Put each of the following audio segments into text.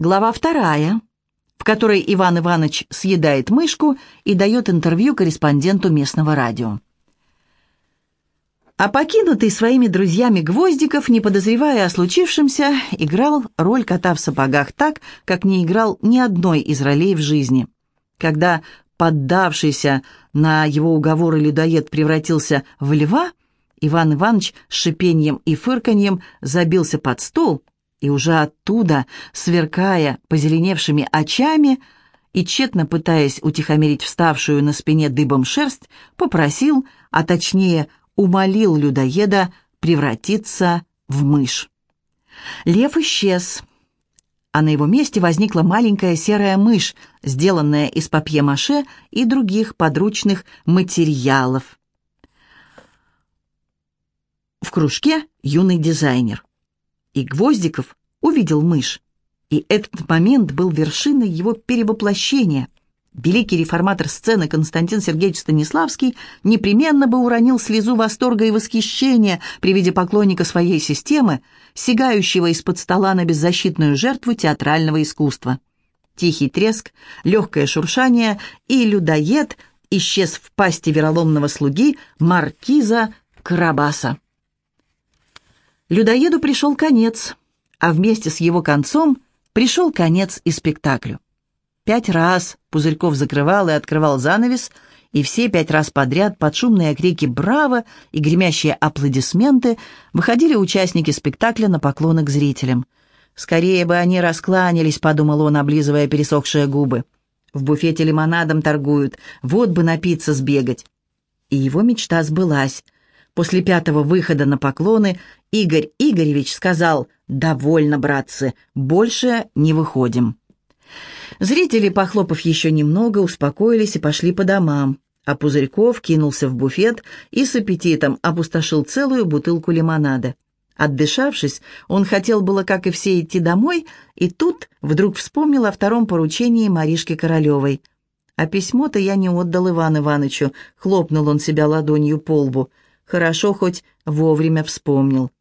Глава вторая, в которой Иван Иванович съедает мышку и дает интервью корреспонденту местного радио. А покинутый своими друзьями Гвоздиков, не подозревая о случившемся, играл роль кота в сапогах так, как не играл ни одной из ролей в жизни. Когда поддавшийся на его уговоры людоед превратился в льва, Иван Иванович с шипением и фырканьем забился под стол и уже оттуда, сверкая позеленевшими очами и тщетно пытаясь утихомирить вставшую на спине дыбом шерсть, попросил, а точнее умолил людоеда превратиться в мышь. Лев исчез, а на его месте возникла маленькая серая мышь, сделанная из папье-маше и других подручных материалов. В кружке юный дизайнер и Гвоздиков увидел мышь. И этот момент был вершиной его перевоплощения. Великий реформатор сцены Константин Сергеевич Станиславский непременно бы уронил слезу восторга и восхищения при виде поклонника своей системы, сигающего из-под стола на беззащитную жертву театрального искусства. Тихий треск, легкое шуршание, и людоед исчез в пасти вероломного слуги маркиза Карабаса. Людоеду пришел конец, а вместе с его концом пришел конец и спектаклю. Пять раз Пузырьков закрывал и открывал занавес, и все пять раз подряд под шумные крики «Браво!» и гремящие аплодисменты выходили участники спектакля на поклоны к зрителям. «Скорее бы они раскланялись», — подумал он, облизывая пересохшие губы. «В буфете лимонадом торгуют, вот бы напиться сбегать». И его мечта сбылась — После пятого выхода на поклоны Игорь Игоревич сказал «Довольно, братцы, больше не выходим». Зрители, похлопав еще немного, успокоились и пошли по домам, а Пузырьков кинулся в буфет и с аппетитом опустошил целую бутылку лимонада. Отдышавшись, он хотел было, как и все, идти домой, и тут вдруг вспомнил о втором поручении Маришки Королевой. «А письмо-то я не отдал Ивану Ивановичу», — хлопнул он себя ладонью по лбу. Хорошо хоть вовремя вспомнил.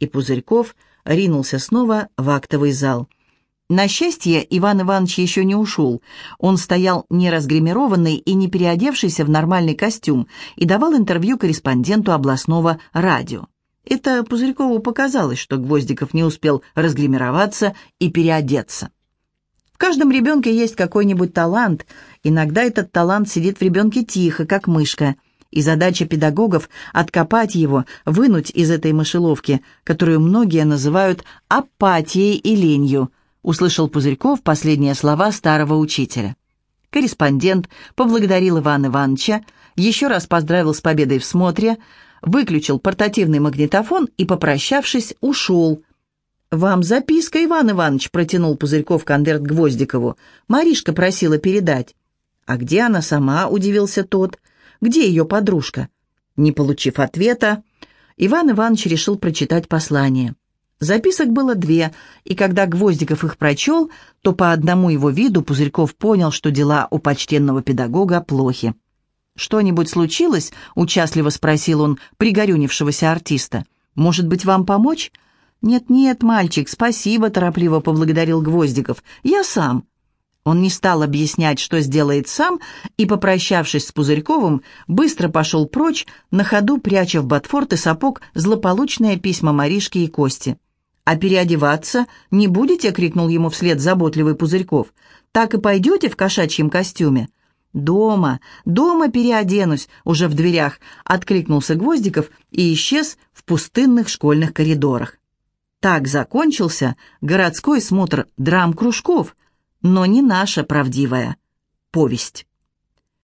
И Пузырьков ринулся снова в актовый зал. На счастье, Иван Иванович еще не ушел. Он стоял не разгримированный и не переодевшийся в нормальный костюм и давал интервью корреспонденту областного радио. Это Пузырькову показалось, что Гвоздиков не успел разгримироваться и переодеться. В каждом ребенке есть какой-нибудь талант. Иногда этот талант сидит в ребенке тихо, как мышка – и задача педагогов – откопать его, вынуть из этой мышеловки, которую многие называют апатией и ленью, услышал Пузырьков последние слова старого учителя. Корреспондент поблагодарил Ивана Ивановича, еще раз поздравил с победой в смотре, выключил портативный магнитофон и, попрощавшись, ушел. «Вам записка, Иван Иванович», — протянул Пузырьков конверт Гвоздикову. «Маришка просила передать». «А где она сама?» — удивился тот. Где ее подружка?» Не получив ответа, Иван Иванович решил прочитать послание. Записок было две, и когда Гвоздиков их прочел, то по одному его виду Пузырьков понял, что дела у почтенного педагога плохи. «Что-нибудь случилось?» — участливо спросил он пригорюнившегося артиста. «Может быть, вам помочь?» «Нет-нет, мальчик, спасибо», — торопливо поблагодарил Гвоздиков. «Я сам». Он не стал объяснять, что сделает сам, и, попрощавшись с Пузырьковым, быстро пошел прочь, на ходу пряча в ботфорт и сапог злополучные письма Маришки и Кости. «А переодеваться не будете?» — крикнул ему вслед заботливый Пузырьков. «Так и пойдете в кошачьем костюме?» «Дома, дома переоденусь», — уже в дверях откликнулся Гвоздиков и исчез в пустынных школьных коридорах. Так закончился городской смотр драм-кружков — но не наша правдивая повесть.